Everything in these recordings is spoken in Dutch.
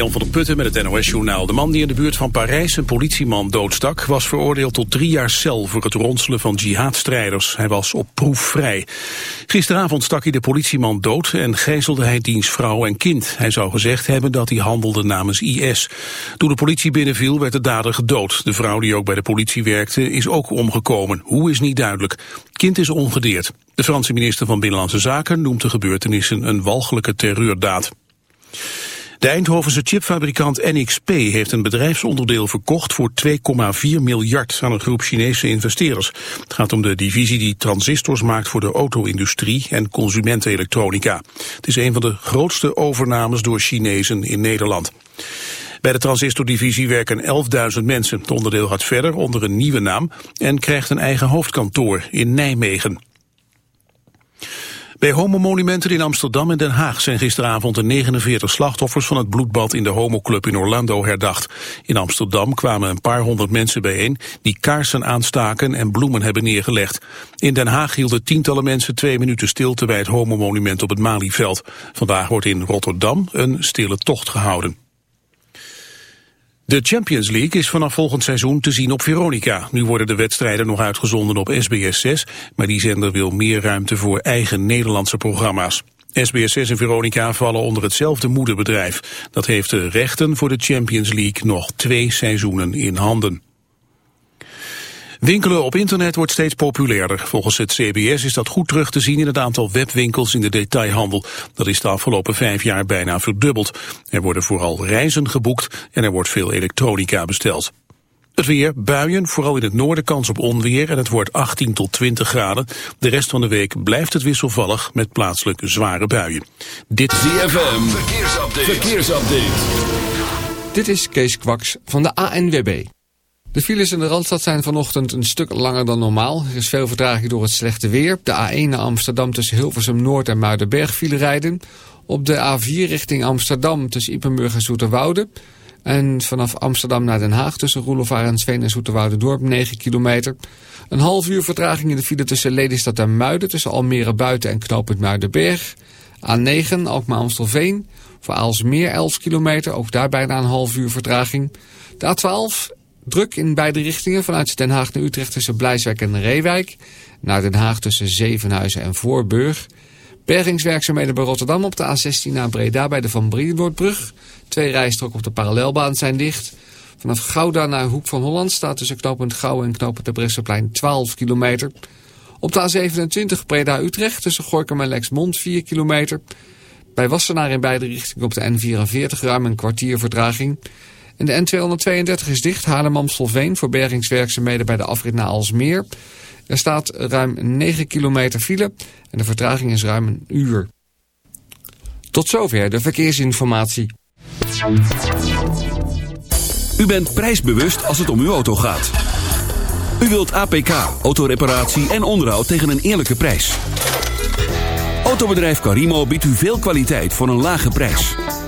Jan van der Putten met het NOS-journaal. De man die in de buurt van Parijs een politieman doodstak... was veroordeeld tot drie jaar cel voor het ronselen van jihadstrijders. Hij was op proef vrij. Gisteravond stak hij de politieman dood en gijzelde hij diens vrouw en kind. Hij zou gezegd hebben dat hij handelde namens IS. Toen de politie binnenviel werd de dader gedood. De vrouw die ook bij de politie werkte is ook omgekomen. Hoe is niet duidelijk. Kind is ongedeerd. De Franse minister van Binnenlandse Zaken noemt de gebeurtenissen een walgelijke terreurdaad. De Eindhovense chipfabrikant NXP heeft een bedrijfsonderdeel verkocht voor 2,4 miljard aan een groep Chinese investeerders. Het gaat om de divisie die transistors maakt voor de auto-industrie en consumentenelektronica. Het is een van de grootste overnames door Chinezen in Nederland. Bij de transistordivisie werken 11.000 mensen. Het onderdeel gaat verder onder een nieuwe naam en krijgt een eigen hoofdkantoor in Nijmegen. Bij homomonumenten in Amsterdam en Den Haag zijn gisteravond de 49 slachtoffers van het bloedbad in de homoclub in Orlando herdacht. In Amsterdam kwamen een paar honderd mensen bijeen die kaarsen aanstaken en bloemen hebben neergelegd. In Den Haag hielden tientallen mensen twee minuten stilte bij het homomonument op het Malieveld. Vandaag wordt in Rotterdam een stille tocht gehouden. De Champions League is vanaf volgend seizoen te zien op Veronica. Nu worden de wedstrijden nog uitgezonden op SBS 6, maar die zender wil meer ruimte voor eigen Nederlandse programma's. SBS 6 en Veronica vallen onder hetzelfde moederbedrijf. Dat heeft de rechten voor de Champions League nog twee seizoenen in handen. Winkelen op internet wordt steeds populairder. Volgens het CBS is dat goed terug te zien in het aantal webwinkels in de detailhandel. Dat is de afgelopen vijf jaar bijna verdubbeld. Er worden vooral reizen geboekt en er wordt veel elektronica besteld. Het weer, buien, vooral in het noorden kans op onweer en het wordt 18 tot 20 graden. De rest van de week blijft het wisselvallig met plaatselijk zware buien. Dit ZFM, verkeersupdate. verkeersupdate. Dit is Kees Kwaks van de ANWB. De files in de Randstad zijn vanochtend een stuk langer dan normaal. Er is veel vertraging door het slechte weer. De A1 naar Amsterdam tussen Hilversum Noord en Muidenberg file rijden. Op de A4 richting Amsterdam tussen Ippenburg en Zoeterwoude. En vanaf Amsterdam naar Den Haag tussen Roelofaar en Sveen en Zoeterwoude Dorp 9 kilometer. Een half uur vertraging in de file tussen Lelystad en Muiden tussen Almere Buiten en Knooppunt Muidenberg. A9 Alkmaar-Amstelveen voor Aalsmeer 11 kilometer, ook daar bijna een half uur vertraging. De A12 Druk in beide richtingen vanuit Den Haag naar Utrecht tussen Blijswijk en Reewijk. Naar Den Haag tussen Zevenhuizen en Voorburg. Bergingswerkzaamheden bij Rotterdam op de A16 naar Breda bij de Van Brienwoordbrug. Twee rijstroken op de parallelbaan zijn dicht. Vanaf Gouda naar Hoek van Holland staat tussen knooppunt Gouwen en knooppunt de Bresseplein 12 kilometer. Op de A27 Breda-Utrecht tussen Gorkum en Lexmond 4 kilometer. Bij Wassenaar in beide richtingen op de N44 ruim een kwartier vertraging. De N232 is dicht, Haarlem-Amstelveen... voor bergingswerkzaamheden bij de afrit naar Alsmeer. Er staat ruim 9 kilometer file en de vertraging is ruim een uur. Tot zover de verkeersinformatie. U bent prijsbewust als het om uw auto gaat. U wilt APK, autoreparatie en onderhoud tegen een eerlijke prijs. Autobedrijf Carimo biedt u veel kwaliteit voor een lage prijs.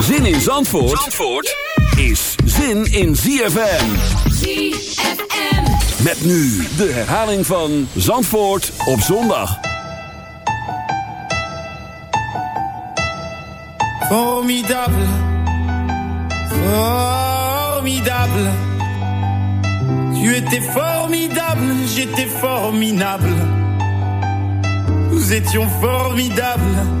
Zin in Zandvoort, Zandvoort is zin in ZFM. ZFM. Met nu de herhaling van Zandvoort op zondag. Formidable. Formidable. Tu étais formidable, j'étais formidable. Nous étions formidables.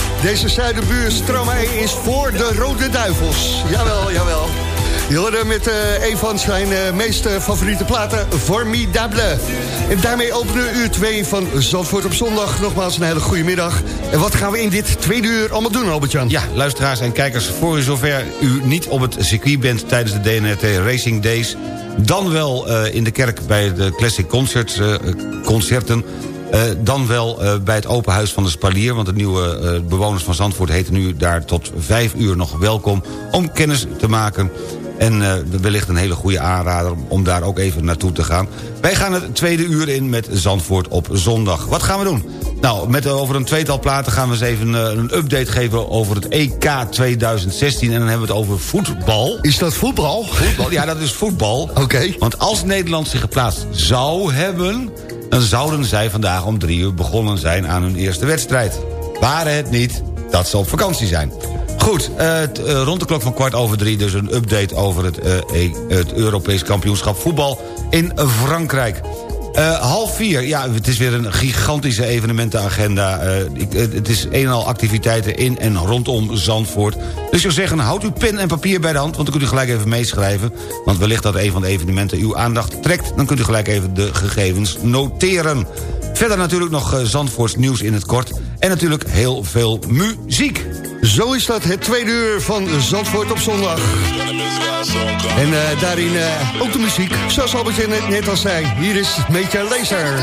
Deze zuidenbuur Stromae is voor de Rode Duivels. Jawel, jawel. Je met eh, een van zijn eh, meest favoriete platen, Formidable. En daarmee openen we uur 2 van Zandvoort op zondag. Nogmaals een hele goede middag. En wat gaan we in dit tweede uur allemaal doen, Albert-Jan? Ja, luisteraars en kijkers, voor u zover u niet op het circuit bent... tijdens de DNRT Racing Days... dan wel eh, in de kerk bij de Classic Concerts, concerten... eh, dan wel eh, bij het open huis van de Spalier... want de nieuwe eh, bewoners van Zandvoort heten nu daar tot vijf uur nog welkom... om kennis te maken en wellicht een hele goede aanrader om daar ook even naartoe te gaan. Wij gaan het tweede uur in met Zandvoort op zondag. Wat gaan we doen? Nou, met, over een tweetal platen gaan we eens even een update geven over het EK 2016. En dan hebben we het over voetbal. Is dat voetbal? Voetbal, ja, dat is voetbal. Oké. Want als Nederland zich geplaatst zou hebben... dan zouden zij vandaag om drie uur begonnen zijn aan hun eerste wedstrijd. Waren het niet dat ze op vakantie zijn. Goed, eh, eh, rond de klok van kwart over drie... dus een update over het, eh, E- het Europees kampioenschap voetbal in Frankrijk. Eh, half vier, ja, het is weer een gigantische evenementenagenda. Eh, ik, het is een en al activiteiten in en rondom Zandvoort. Dus ik zou zeggen, houd uw pen en papier bij de hand... want dan kunt u gelijk even meeschrijven. Want wellicht dat een van de evenementen uw aandacht trekt... dan kunt u gelijk even de gegevens noteren. Verder natuurlijk nog eh, Zandvoorts nieuws in het kort... en natuurlijk heel veel muziek. Zo is dat, het tweede uur van Zandvoort op zondag. En eh, daarin eh, ook de muziek, zoals Albert net, net al zei. Hier is Major Laser.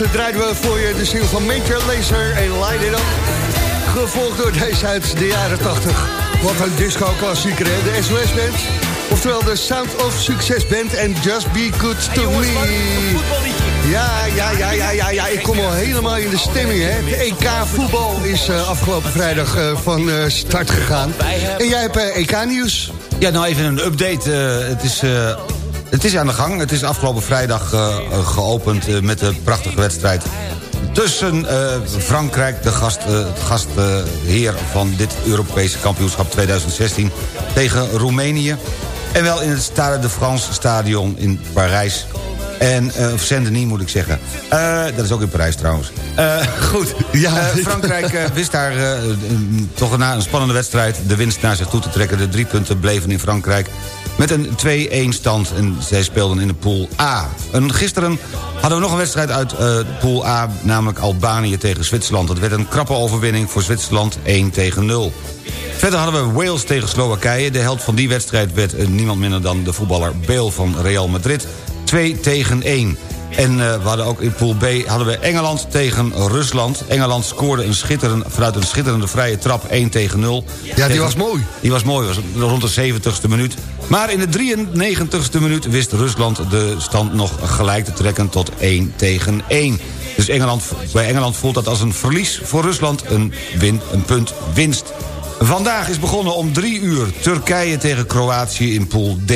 eerste draaien we voor je de ziel van Major Laser en Light It Up. Gevolgd door deze uit de jaren 80. Wat een disco-klassieker, hè? De SOS-band. Oftewel de Sound of Success Band en Just Be Good To Me. Ja, ja, ja, ja, ja, ja. Ik kom al helemaal in de stemming, hè. De EK voetbal is eh, afgelopen vrijdag eh, van eh, start gegaan. En jij hebt EK-nieuws. Ja, nou even een update. het is het is aan de gang. Het is afgelopen vrijdag eh, eh, geopend eh, met de prachtige wedstrijd... tussen Frankrijk, de gast, gastheer van dit Europese kampioenschap 2016... tegen Roemenië. En wel in het Stade de France stadion in Parijs. En, of Saint-Denis moet ik zeggen. Dat is ook in Parijs trouwens. Goed, ja. Frankrijk wist daar toch na een spannende wedstrijd... de winst naar zich toe te trekken. De drie punten bleven in Frankrijk met een 2-1 stand. En zij speelden in de pool A. En gisteren hadden we nog een wedstrijd uit de pool A... namelijk Albanië tegen Zwitserland. Het werd een krappe overwinning voor Zwitserland 1 tegen 0. Verder hadden we Wales tegen Slowakije. De held van die wedstrijd werd eh, niemand minder dan de voetballer Bale van Real Madrid. 2 tegen 1. En eh, we hadden ook in pool B hadden we Engeland tegen Rusland. Engeland scoorde een schitterend, vanuit een schitterende vrije trap 1 tegen 0. Ja, die Tegen- was mooi. Die was mooi, was rond de 70ste minuut. Maar in de 93ste minuut wist Rusland de stand nog gelijk te trekken tot 1 tegen 1. Dus Engeland, bij Engeland voelt dat als een verlies voor Rusland een, win, een punt winst. Vandaag is begonnen om 3 uur Turkije tegen Kroatië in pool D.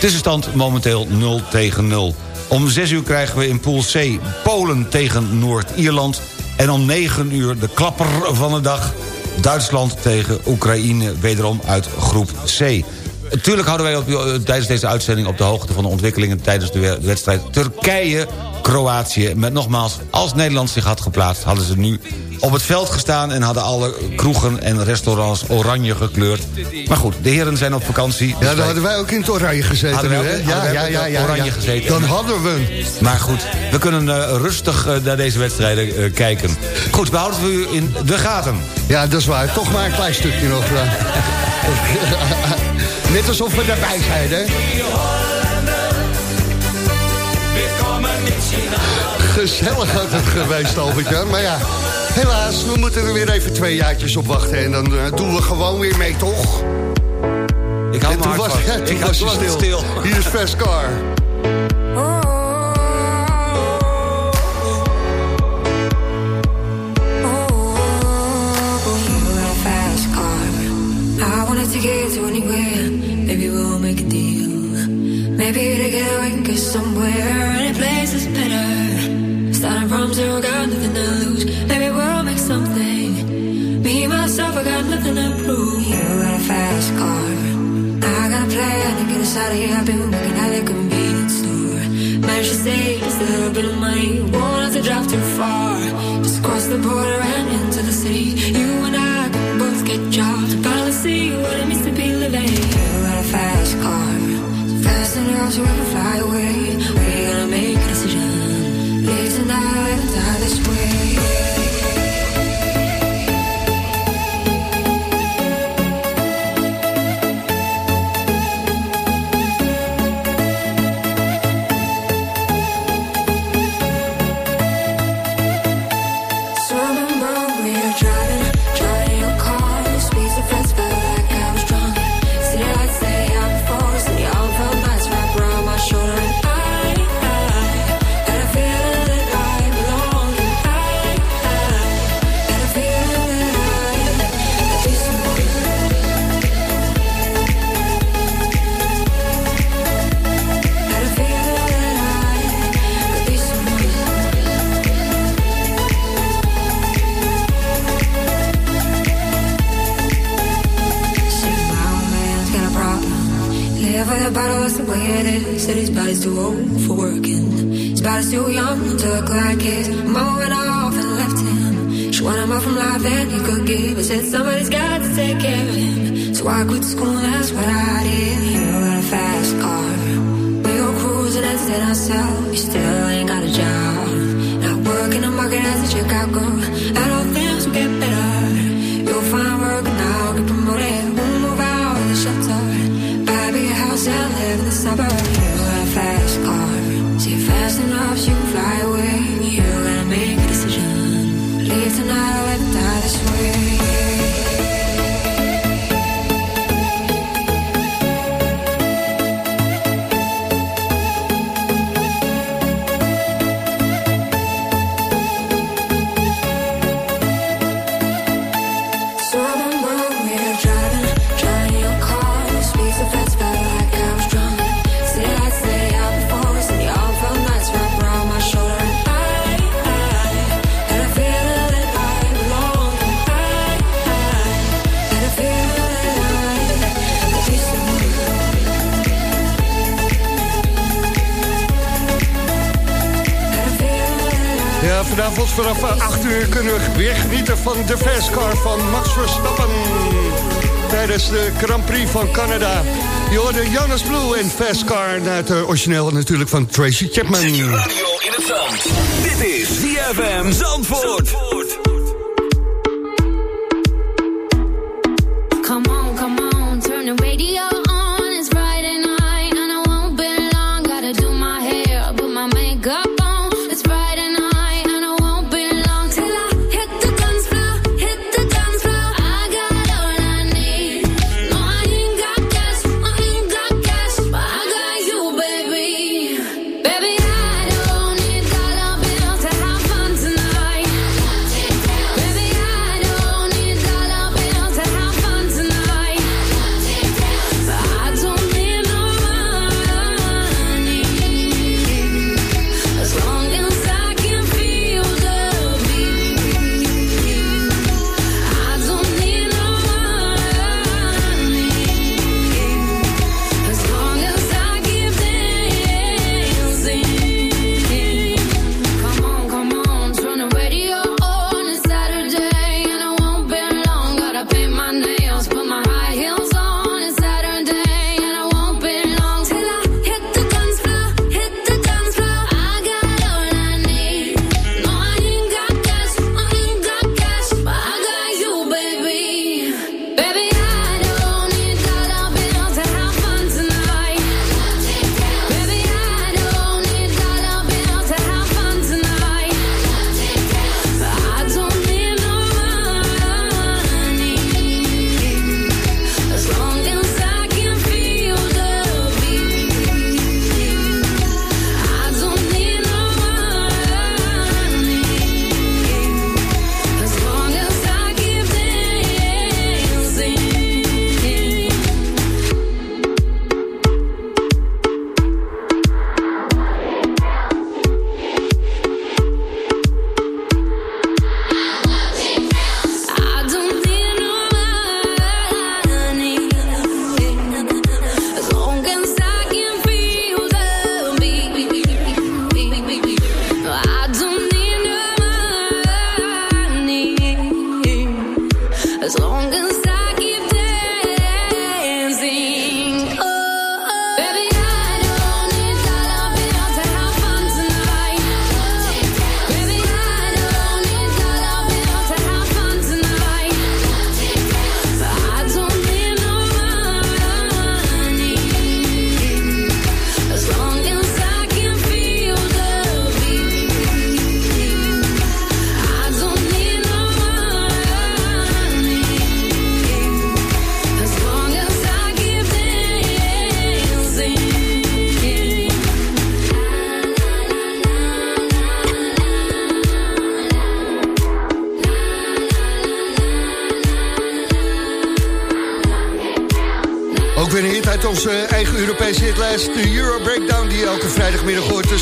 Tussenstand momenteel 0 tegen 0. Om 6 uur krijgen we in pool C Polen tegen Noord-Ierland. En om 9 uur de klapper van de dag... Duitsland tegen Oekraïne, wederom uit groep C. Natuurlijk houden wij op, eh, tijdens deze uitzending op de hoogte van de ontwikkelingen... tijdens de we- wedstrijd Turkije-Kroatië. Met nogmaals, als Nederland zich had geplaatst... hadden ze nu op het veld gestaan... en hadden alle kroegen en restaurants oranje gekleurd. Maar goed, de heren zijn op vakantie. dus Ja, dan wij- hadden wij ook in het oranje gezeten. Hadden hè? Ja, ja, ja, oranje ja. gezeten. Dan hadden we hem. Maar goed, we kunnen eh, rustig eh, naar deze wedstrijden kijken. Goed, we houden u in de gaten. Ja, dat is waar. Toch maar een klein stukje nog. Net alsof we erbij zijn, hè? Gezellig had het geweest, Albert-Jan. Maar ja, helaas, we moeten er weer even twee jaartjes op wachten. En dan eh, doen we gewoon weer mee, toch? Ik hou En me toen hard was, vast. ja, toen Ik was stil. Hier is Fast Car. Of money. Won't have to drive too far. Just cross the border and into the city. You and I can both get jobs. Finally see what it means to be living. You got a fast car. So fast enough we can fly quit school, and that's what I did. You got a fast car. We go cruising and set ourselves. You still ain't got a job. Not working the market as a girl. And all things will get better. You'll find work and I'll get promoted. We'll move out of the shelter. Buy a big house and live in the suburbs. You got a fast car. See fast enough you can fly vanaf 8 uur kunnen we weer genieten van de fast car van Max Verstappen. Tijdens de Grand Prix van Canada. Je hoorde Jonas Blue en Fast Car. Naar het eh, origineel natuurlijk van Tracy Chapman. Dit is ZFM Zandvoort. Come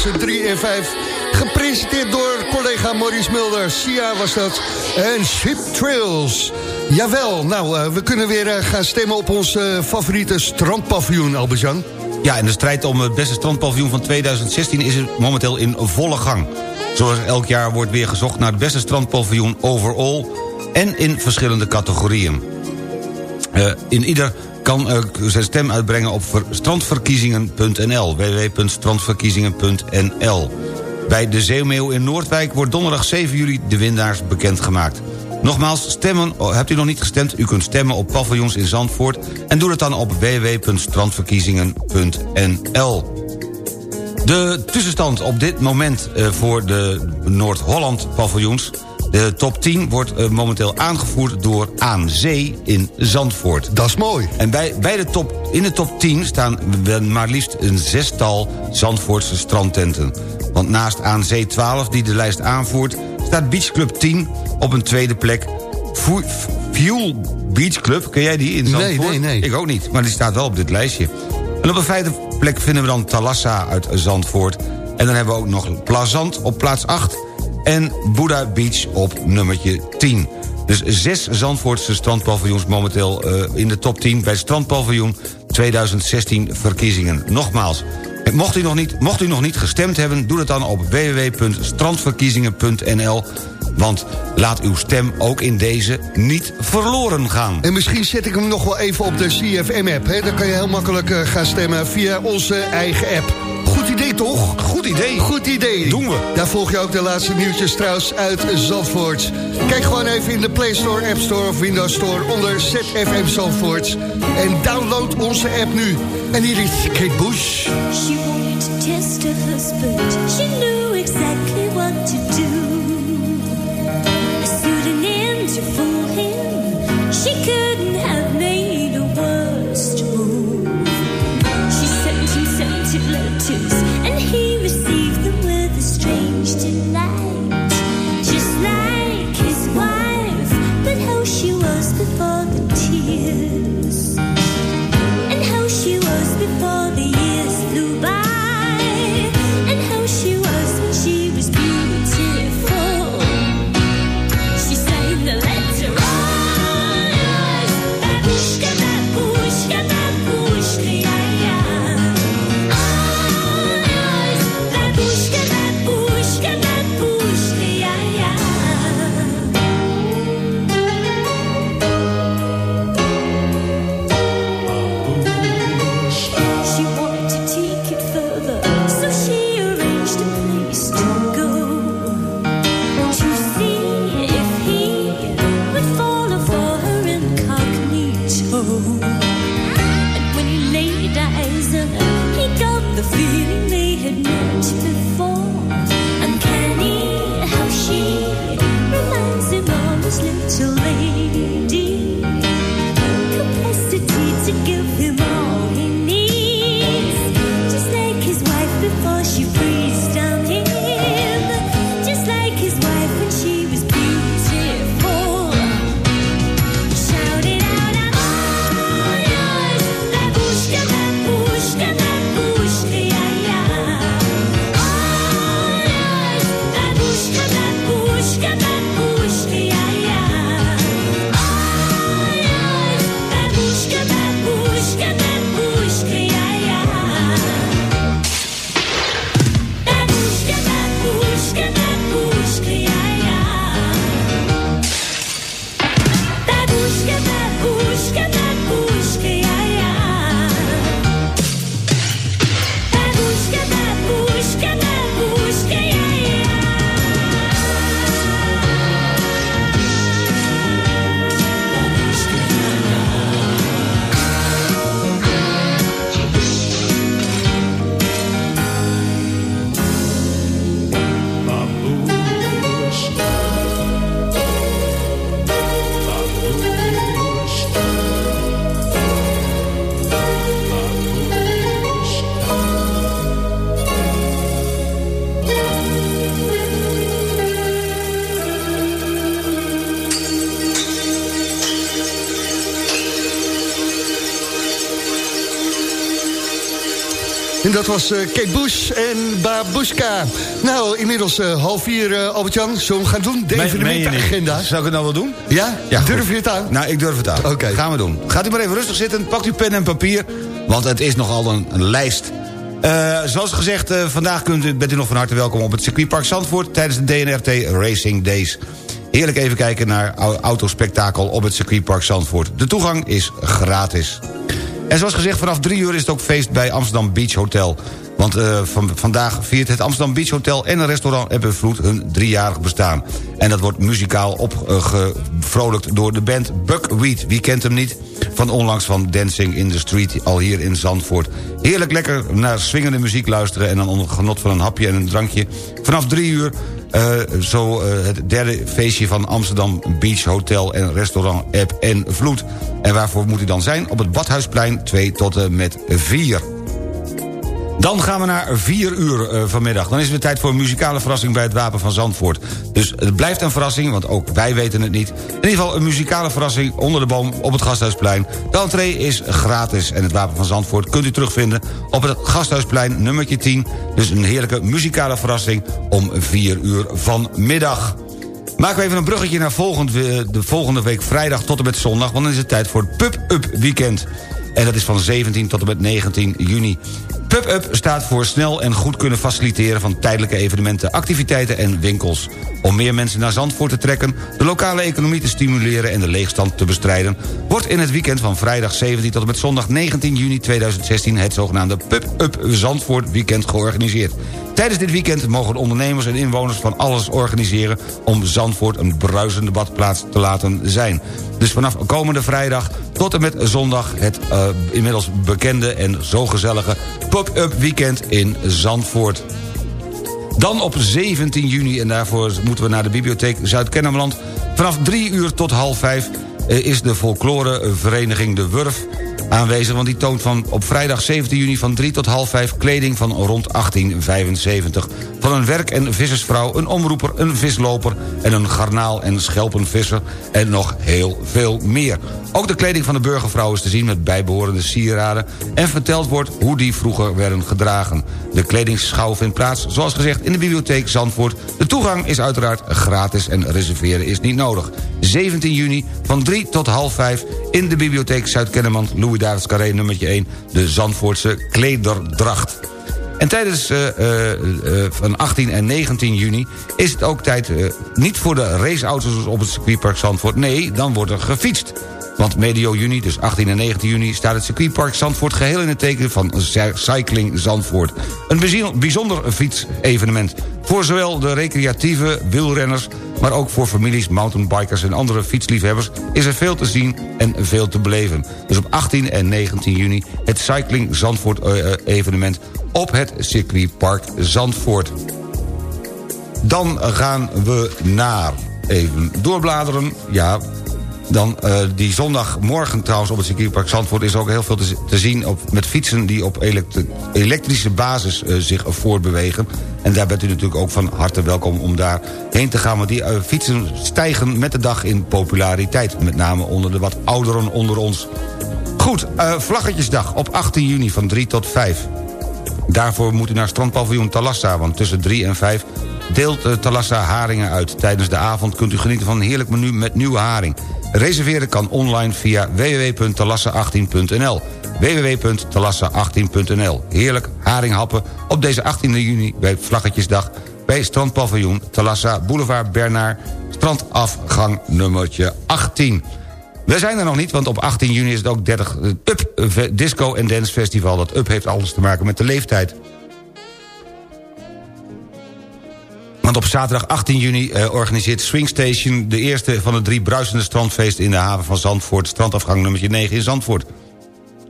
tussen 3 en 5. Gepresenteerd door collega Maurice Mulder. Sia was dat. En Ship Trails. Jawel, nou, eh, we kunnen weer eh, gaan stemmen op ons eh, favoriete strandpaviljoen, Albert-Jan. Ja, en de strijd om het beste strandpaviljoen van 2016 is momenteel in volle gang. Zoals elk jaar wordt weer gezocht naar het beste strandpaviljoen overall... en in verschillende categorieën. In ieder kan zijn stem uitbrengen op ver- strandverkiezingen.nl. www.strandverkiezingen.nl Bij de Zeemeeuw in Noordwijk wordt donderdag 7 juli de winnaars bekendgemaakt. Nogmaals, stemmen, oh, hebt u nog niet gestemd? U kunt stemmen op paviljoens in Zandvoort... en doe dat dan op www.strandverkiezingen.nl de tussenstand op dit moment eh, voor de Noord-Holland paviljoens... de top 10 wordt eh, momenteel aangevoerd door Aan Zee in Zandvoort. Dat is mooi. En bij, bij de top, in de top 10 staan maar liefst een zestal Zandvoortse strandtenten. Want naast Aan Zee 12, die de lijst aanvoert... staat Beach Club 10 op een tweede plek. Fu- Fuel Beach Club, ken jij die in Nee, Zandvoort? nee, nee. Ik ook niet, maar die staat wel op dit lijstje. En op de vijfde plek vinden we dan Talassa uit Zandvoort. En dan hebben we ook nog Plazant op plaats 8... en Buddha Beach op nummertje 10. Dus zes Zandvoortse strandpaviljoens momenteel eh, in de top 10... bij strandpaviljoen 2016 verkiezingen. Nogmaals, Mocht u, nog niet, mocht u nog niet gestemd hebben, doe dat dan op www.strandverkiezingen.nl want laat uw stem ook in deze niet verloren gaan. En misschien zet ik hem nog wel even op de CFM-app. Dan kan je heel makkelijk eh, gaan stemmen via onze eigen app. Goed idee, toch? Goed idee. Goed idee. Doen we. Daar volg je ook de laatste nieuwtjes trouwens uit Zandvoort. Kijk gewoon even in de Play Store, App Store of Windows Store onder ZFM Zandvoort. En download onze app nu. En hier is Kate Bush. She wanted to test her husband. She knew exactly what to do. A pseudonym to fool En dat was eh, Kate Bush en Babushka. Nou, inmiddels eh, half vier, eh, Albert-Jan. Zullen we gaan doen? De evenementenagenda. Zou ik het nou wel doen? Ja? Ja, Durf goed. je het aan? Nou, ik durf het aan. Oké. Gaan we doen. Gaat u maar even rustig zitten, pakt uw pen en papier... want het is nogal een, een lijst. Zoals gezegd, vandaag kunt u, bent u nog van harte welkom... op het circuitpark Zandvoort tijdens de DNRT Racing Days. Heerlijk even kijken naar au- autospektakel op het circuitpark Zandvoort. De toegang is gratis. En zoals gezegd, vanaf drie uur is het ook feest bij Amsterdam Beach Hotel. Want eh, van, vandaag viert het Amsterdam Beach Hotel en een restaurant Ebbenvloed hun driejarig bestaan. En dat wordt muzikaal opgevrolijkt door de band Buckwheat. Wie kent hem niet? Van onlangs van Dancing in the Street, al hier in Zandvoort. Heerlijk lekker naar swingende muziek luisteren... en dan onder genot van een hapje en een drankje. Vanaf drie uur eh, zo eh, het derde feestje van Amsterdam Beach Hotel en restaurant App en Vloed. En waarvoor moet u dan zijn? Op het Badhuisplein 2 tot en met 4. Dan gaan we naar 4 uur eh, vanmiddag. Dan is het tijd voor een muzikale verrassing bij het Wapen van Zandvoort. Dus het blijft een verrassing, want ook wij weten het niet. In ieder geval een muzikale verrassing onder de boom op het Gasthuisplein. De entree is gratis en het Wapen van Zandvoort kunt u terugvinden... op het Gasthuisplein nummertje 10. Dus een heerlijke muzikale verrassing om 4 uur vanmiddag. Maken we even een bruggetje naar volgend, de volgende week vrijdag tot en met zondag... want dan is het tijd voor het Pub-Up Weekend. En dat is van 17 tot en met 19 juni. Pub-Up staat voor snel en goed kunnen faciliteren... van tijdelijke evenementen, activiteiten en winkels. Om meer mensen naar Zandvoort te trekken... de lokale economie te stimuleren en de leegstand te bestrijden... wordt in het weekend van vrijdag 17 tot en met zondag 19 juni 2016... het zogenaamde Pub-Up Zandvoort weekend georganiseerd. Tijdens dit weekend mogen ondernemers en inwoners van alles organiseren... om Zandvoort een bruisende badplaats te laten zijn. Dus vanaf komende vrijdag tot en met zondag... het uh, inmiddels bekende en zo gezellige pop-up weekend in Zandvoort. Dan op 17 juni, en daarvoor moeten we naar de bibliotheek Zuid-Kennemerland... vanaf 3 uur tot half 5 is de folklorevereniging De Wurf aanwezig... want die toont van op vrijdag 17 juni van 3 tot half 5... kleding van rond 1875. Van een werk- en vissersvrouw, een omroeper, een visloper... en een garnaal- en schelpenvisser en nog heel veel meer. Ook de kleding van de burgervrouw is te zien met bijbehorende sieraden... en verteld wordt hoe die vroeger werden gedragen. De kledingschouw vindt plaats, zoals gezegd, in de bibliotheek Zandvoort. De toegang is uiteraard gratis en reserveren is niet nodig. 17 juni van 3 tot half 5 in de bibliotheek Zuid-Kennemerland... Louis Davids Carré nummertje 1, de Zandvoortse klederdracht. En tijdens uh, uh, uh, van 18 en 19 juni is het ook tijd... niet voor de raceauto's op het circuitpark Zandvoort... nee, dan wordt er gefietst. Want medio juni, dus 18 en 19 juni... staat het circuitpark Zandvoort geheel in het teken van Cycling Zandvoort. Een bijzonder fietsevenement. Voor zowel de recreatieve wielrenners... maar ook voor families, mountainbikers en andere fietsliefhebbers... is er veel te zien en veel te beleven. Dus op 18 en 19 juni het Cycling Zandvoort evenement... op het circuitpark Zandvoort. Dan gaan we naar... Even doorbladeren. Ja, dan uh, die zondagmorgen trouwens op het circuitpark Zandvoort... is ook heel veel te, te zien op, met fietsen die op elektri elektrische basis uh, zich voortbewegen. En daar bent u natuurlijk ook van harte welkom om daar heen te gaan. Want die uh, fietsen stijgen met de dag in populariteit. Met name onder de wat ouderen onder ons. Goed, Vlaggetjesdag op 18 juni van 3 tot 5. Daarvoor moet u naar strandpaviljoen Talassa... want tussen 3 en 5 deelt Talassa haringen uit. Tijdens de avond kunt u genieten van een heerlijk menu met nieuwe haring. Reserveren kan online via www.talassa18.nl www.talassa18.nl Heerlijk haringhappen op deze 18 juni bij Vlaggetjesdag... bij strandpaviljoen Talassa Boulevard Bernard... strandafgang nummertje 18. We zijn er nog niet, want op 18 juni is het ook 30 Up Disco en Dance Festival. Dat Up heeft alles te maken met de leeftijd. Want op zaterdag 18 juni uh, organiseert Swing Station... de eerste van de drie bruisende strandfeesten in de haven van Zandvoort... strandafgang nummertje 9 in Zandvoort.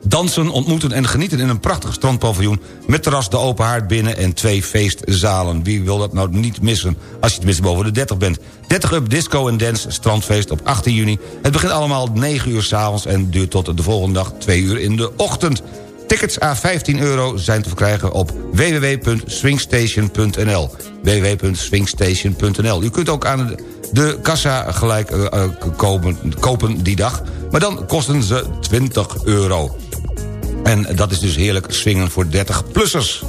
Dansen, ontmoeten en genieten in een prachtig strandpaviljoen... met terras de open haard binnen en twee feestzalen. Wie wil dat nou niet missen als je tenminste boven de 30 bent? 30 Up Disco en Dance strandfeest op 18 juni. Het begint allemaal 9 uur s'avonds en duurt tot de volgende dag 2 uur in de ochtend. Tickets à 15 euro zijn te verkrijgen op www.swingstation.nl www.swingstation.nl U kunt ook aan de kassa gelijk uh, uh, kopen, die dag... maar dan kosten ze 20 euro. En dat is dus heerlijk swingen voor 30-plussers.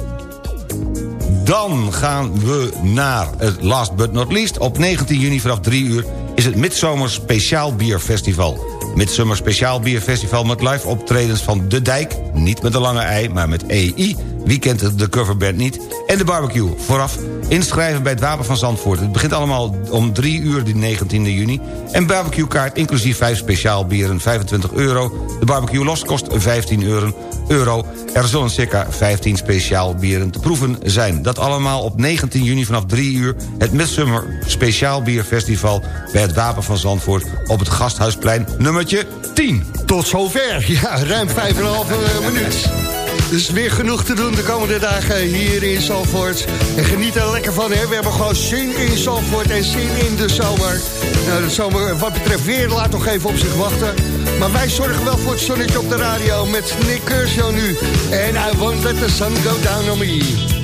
Dan gaan we naar het last but not least. Op 19 juni vanaf 3 uur is het Midzomer Speciaal Bierfestival. Midsummer Speciaal Bierfestival met live optredens van De Dijk... niet met de lange ei, maar met EI. Wie kent de coverband niet? En de barbecue. Vooraf inschrijven bij het Wapen van Zandvoort. Het begint allemaal om 3 uur de 19e juni. En barbecuekaart inclusief 5 speciaal bieren 25 euro. De barbecue los kost 15 euro. euro. Er zullen circa 15 speciaal bieren te proeven zijn. Dat allemaal op 19 juni vanaf 3 uur... het Midsummer Speciaal Bierfestival... bij het Wapen van Zandvoort op het Gasthuisplein nummertje 10. Tot zover. Ja, ruim 5,5 minuut. Dus weer genoeg te doen de komende dagen hier in Zalvoort. En geniet er lekker van, hè. We hebben gewoon zin in Zalvoort en zin in de zomer. Nou, de zomer wat betreft weer laat nog even op zich wachten. Maar wij zorgen wel voor het zonnetje op de radio met Nick Kershaw nu. En I won't let the sun go down on me.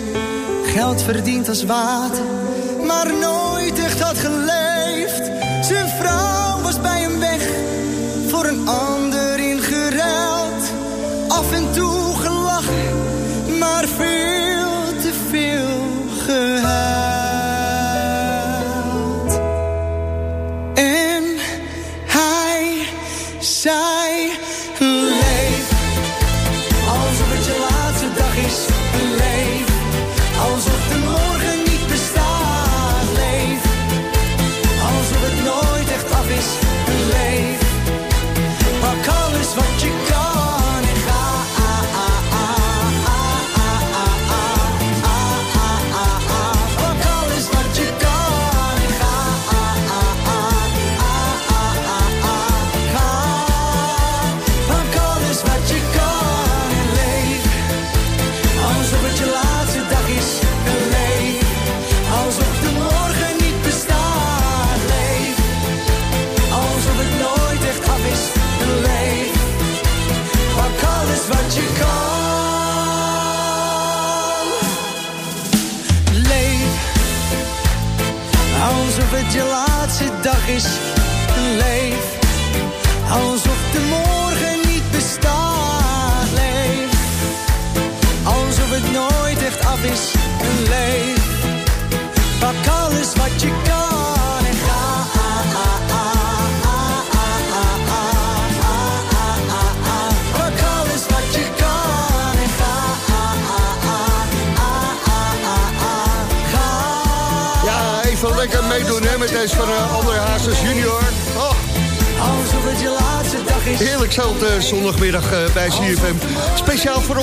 Geld verdiend als water,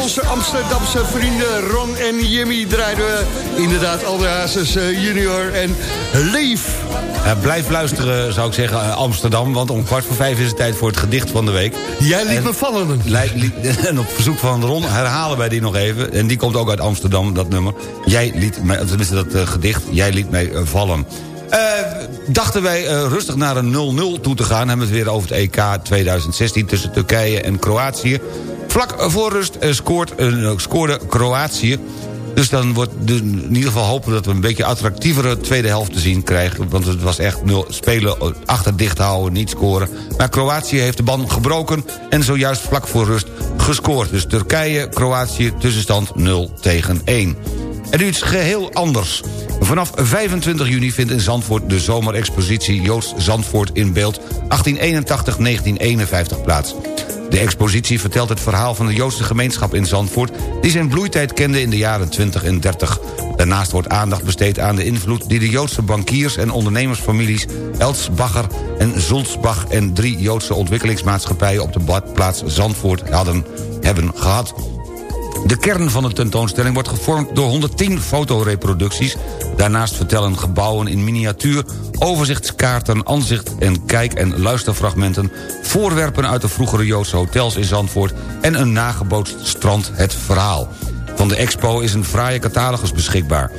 onze Amsterdamse vrienden Ron en Jimmy draaiden we inderdaad Hazes eh, junior en Leef. Blijf luisteren, zou ik zeggen, eh, Amsterdam. Want om kwart voor vijf is het tijd voor het gedicht van de week. Jij liet En- me vallen. En op verzoek van Ron herhalen wij die nog even. En die komt ook uit Amsterdam, dat nummer. Jij liet mij, tenminste dat eh, gedicht, jij liet mij vallen. Eh, dachten wij eh, rustig naar een 0-0 toe te gaan. Hebben we het weer over het EK 2016 tussen Turkije en Kroatië. Vlak voor rust eh, scoort, eh, scoorde Kroatië. Dus dan wordt in ieder geval hopen dat we een beetje attractievere tweede helft te zien krijgen. Want het was echt nul, spelen eh, achter dicht houden, niet scoren. Maar Kroatië heeft de band gebroken en zojuist vlak voor rust gescoord. Dus Turkije, Kroatië, tussenstand 0 tegen 1. En nu iets geheel anders. Vanaf 25 juni vindt in Zandvoort de zomerexpositie Joost Zandvoort in beeld 1881-1951 plaats. De expositie vertelt het verhaal van de Joodse gemeenschap in Zandvoort... die zijn bloeitijd kende in de jaren 20 en 30. Daarnaast wordt aandacht besteed aan de invloed... die de Joodse bankiers en ondernemersfamilies... Elsbacher en Zulzbach en drie Joodse ontwikkelingsmaatschappijen... op de badplaats Zandvoort hadden, hebben gehad. De kern van de tentoonstelling wordt gevormd door 110 fotoreproducties. Daarnaast vertellen gebouwen in miniatuur, overzichtskaarten, aanzicht- en kijk- en luisterfragmenten... voorwerpen uit de vroegere Joodse hotels in Zandvoort... en een nagebootst strand het verhaal. Van de expo is een fraaie catalogus beschikbaar.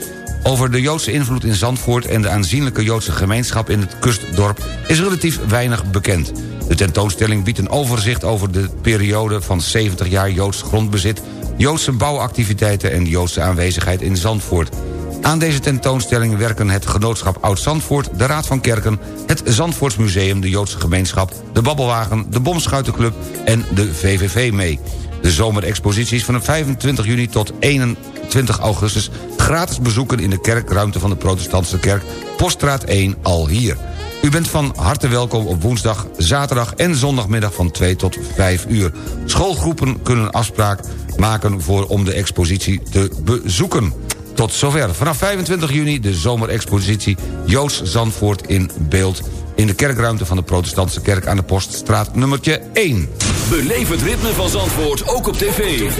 Over de Joodse invloed in Zandvoort en de aanzienlijke Joodse gemeenschap in het kustdorp is relatief weinig bekend. De tentoonstelling biedt een overzicht over de periode van 70 jaar Joods grondbezit... Joodse bouwactiviteiten en Joodse aanwezigheid in Zandvoort. Aan deze tentoonstelling werken het Genootschap Oud-Zandvoort... de Raad van Kerken, het Zandvoortsmuseum, de Joodse Gemeenschap... de Babbelwagen, de Bomschuitenclub en de VVV mee. De zomerexposities van 25 juni tot 21 augustus... gratis bezoeken in de kerkruimte van de protestantse kerk... Poststraat 1 al hier. U bent van harte welkom op woensdag, zaterdag en zondagmiddag van 2 tot 5 uur. Schoolgroepen kunnen afspraak maken voor om de expositie te bezoeken. Tot zover. Vanaf 25 juni de zomerexpositie Joods Zandvoort in beeld... in de kerkruimte van de protestantse kerk aan de Poststraat nummertje 1. Beleef het ritme van Zandvoort ook op tv.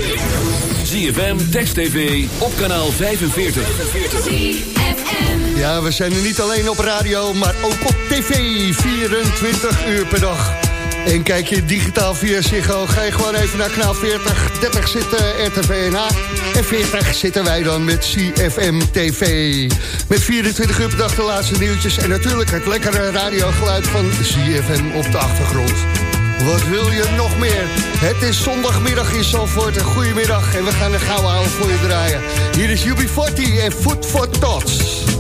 ZFM, Text TV, op kanaal 45. Ja, we zijn er niet alleen op radio, maar ook op tv. 24 uur per dag. En kijk je digitaal via Ziggo, ga je gewoon even naar kanaal 40. 30 zit RTV NH en 40 zitten wij dan met CFM TV. Met 24 uur per dag de laatste nieuwtjes... en natuurlijk het lekkere radiogeluid van CFM op de achtergrond. Wat wil je nog meer? Het is zondagmiddag in Zalvoort. Een goedemiddag en we gaan een gouden ouwe voor je draaien. Hier is UB40 en Food for Tots.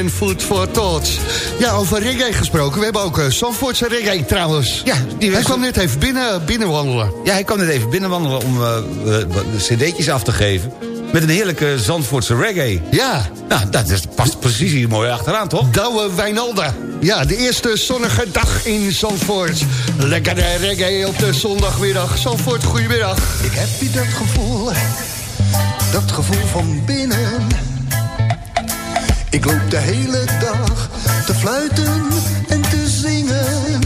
En Food for Thoughts. Ja, over reggae gesproken. We hebben ook uh, Zandvoortse reggae trouwens. Ja, die Hij kwam net even binnen, binnenwandelen. Ja, hij kwam net even binnenwandelen om wat cd'tjes af te geven. Met een heerlijke Zandvoortse reggae. Ja, Nou, dat is, past precies hier mooi achteraan, toch? Douwe Wijnalda. Ja, de eerste zonnige dag in Zandvoort. Lekkere reggae op de zondagmiddag. Zandvoort, goedemiddag. Ik heb hier dat gevoel, dat gevoel van binnen. Ik loop de hele dag te fluiten en te zingen.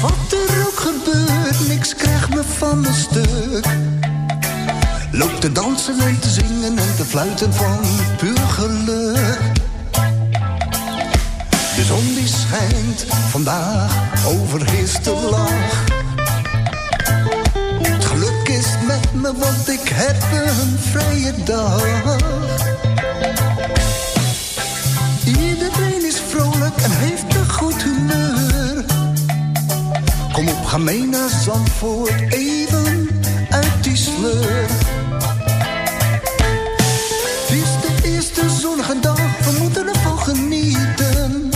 Wat er ook gebeurt, niks krijgt me van mijn stuk. Loop te dansen en te zingen en te fluiten van puur geluk. De zon die schijnt vandaag overheerst de lach. Me, want ik heb een vrije dag. Iedereen is vrolijk en heeft een goed humeur. Kom op, ga mee naar Zandvoort, even uit die sleur. Het is de eerste zonnige dag, we moeten ervan genieten.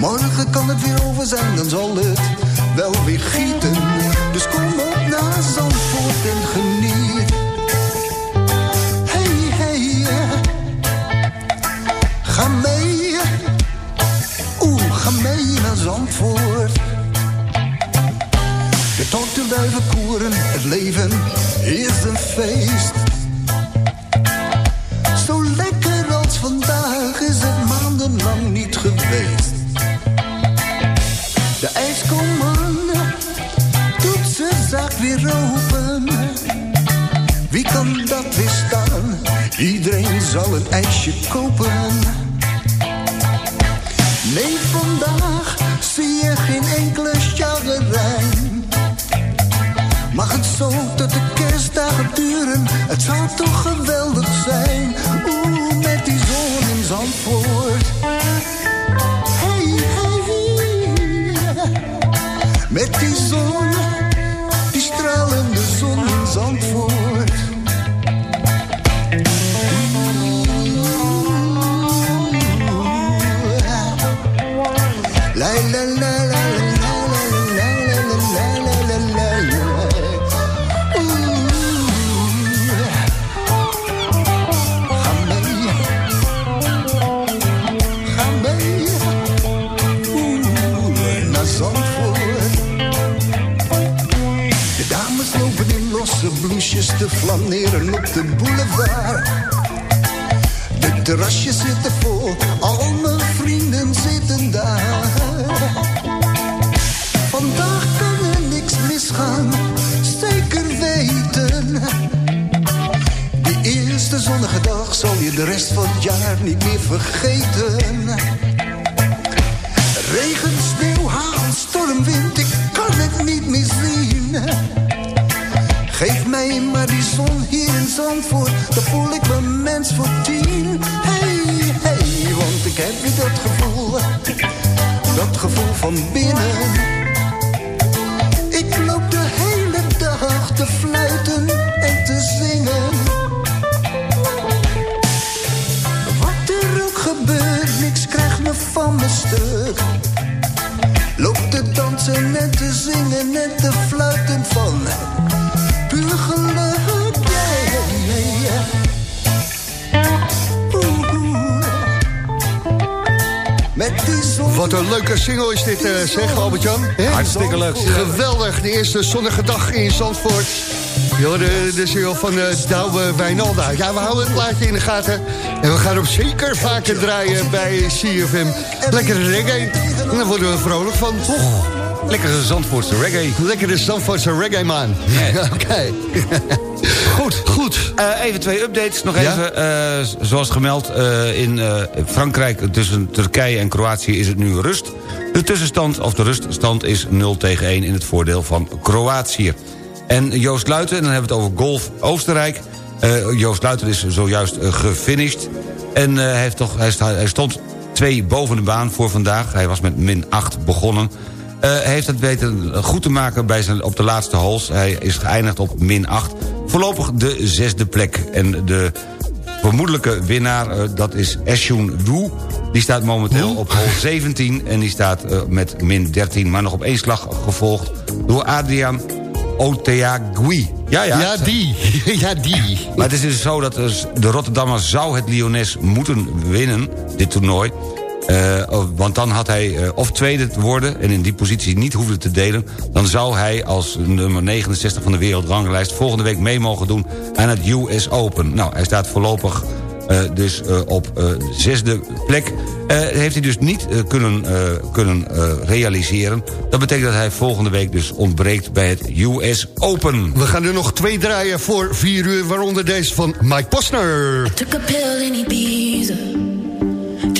Morgen kan het weer over zijn, dan zal het wel weer gieten. Dus kom op naar Zandvoort en geniet. Hey, hey, ga mee. Oeh, ga mee naar Zandvoort. De tortelduiven koeren, het leven is een feest. Zo lekker als vandaag is het maandenlang niet geweest. De ijskoman doet zijn zaak weer open. Iedereen zal een ijsje kopen. Nee, vandaag zie je geen enkele chagrijn. Mag het zo tot de kerstdagen duren? Het zou toch geweldig zijn. Oeh, met die zon in Zandvoort. Hey, hey. Met die zon, die stralende zon in Zandvoort. Bloesjes te flaneren op de boulevard. De terrasjes zitten vol, al mijn vrienden zitten daar. Vandaag kan er niks misgaan, zeker weten. Die eerste zonnige dag zal je de rest van het jaar niet meer vergeten. Regen, sneeuw, Mij maar die zon hier in Zandvoort, dan voel ik me mens voor tien. Hey, hey, want ik heb weer dat gevoel, dat gevoel van binnen. Ik loop de hele dag te fluiten en te zingen. Wat er ook gebeurt, niks krijgt me van mijn stuk. Loop te dansen en te zingen en te fluiten van Wat een leuke single is dit, eh, zeg Albert-Jan. Hartstikke leuk. Geweldig, de eerste zonnige dag in Zandvoort. Je hoorde de single van uh, Douwe Wijnalda. Ja, we houden het plaatje in de gaten. En we gaan hem zeker vaker draaien bij CFM. Lekkere reggae. En daar worden we vrolijk van, toch? Lekkere Zandvoortse reggae. Lekkere Zandvoortse reggae, man. Oké. Goed. Goed. Eh, even twee updates. Nog Ja? even, eh, zoals gemeld, eh, in Frankrijk tussen Turkije en Kroatië is het nu rust. De tussenstand, of de ruststand, is 0 tegen 1 in het voordeel van Kroatië. En Joost Luiten, en dan hebben we het over Golf Oostenrijk. Joost Luiten is zojuist gefinished. En hij, heeft toch, hij stond twee boven de baan voor vandaag. Hij was met min 8 begonnen. Eh, heeft het weten goed te maken bij zijn, op de laatste holes. Hij is geëindigd op min 8. Voorlopig de zesde plek. En de vermoedelijke winnaar, eh, dat is Eshun Wu. Die staat momenteel op hole 17 en die staat eh, met min 13... maar nog op één slag gevolgd door Adrian Oteagui. Ja, ja. Ja, die. ja, die. Maar het is dus zo dat dus de Rotterdammer zou het Lyonnais moeten winnen, dit toernooi. Eh, want dan had hij eh, of tweede worden en in die positie niet hoeven te delen... dan zou hij als nummer 69 van de wereldranglijst... volgende week mee mogen doen aan het US Open. Nou, hij staat voorlopig eh, dus eh, op eh, zesde plek. Eh, heeft hij dus niet kunnen, eh, kunnen eh, realiseren. Dat betekent dat hij volgende week dus ontbreekt bij het US Open. We gaan er nog twee draaien voor vier uur, waaronder deze van Mike Posner. Took a pill in Ibiza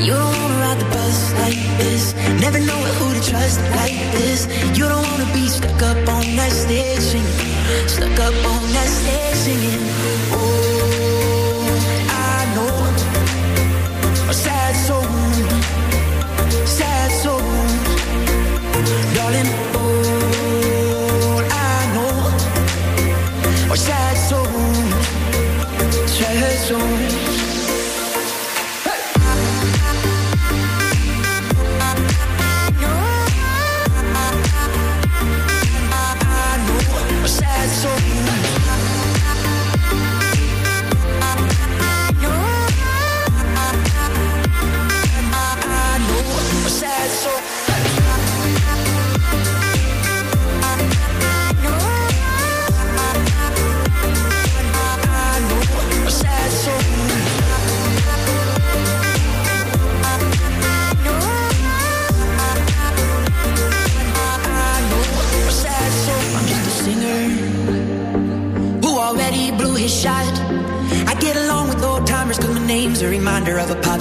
You don't wanna ride the bus like this. Never know who to trust like this. You don't wanna be stuck up on that stage singing. Stuck up on that stage singing. Oh,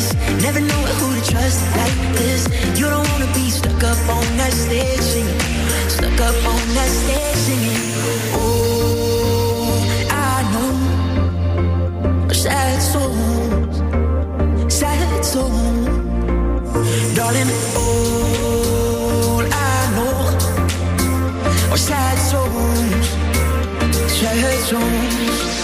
This. Never know who to trust like this. You don't wanna be stuck up on that stage singing. Stuck up on that stage singing. Oh, I know. Sad souls. Sad souls. Darling, all I know sad souls. Sad souls.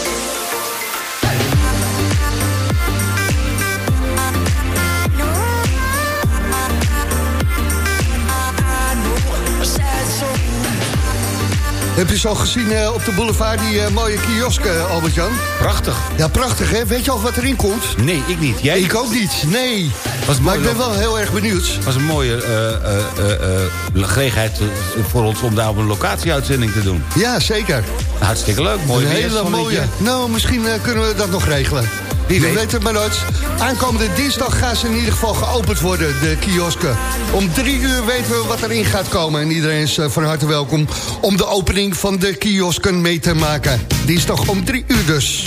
Heb je zo gezien eh, op de boulevard die eh, mooie kiosk, eh, Albert-Jan? Prachtig. Ja, prachtig hè? Weet je al wat erin komt? Nee, ik niet. Jij? Ik ook niet, nee. Was Maar ik ben wel heel erg benieuwd. was een mooie gelegenheid voor ons om daar op een locatieuitzending te doen. Ja, zeker. Hartstikke leuk. Mooi een hele mooie. Nou, misschien kunnen we dat nog regelen. Wie weet. weet het maar nooit. Aankomende dinsdag gaan ze in ieder geval geopend worden, de kiosken. Om drie uur weten we wat erin gaat komen. En iedereen is eh, van harte welkom om de opening van de kiosken mee te maken. Dinsdag om drie uur dus.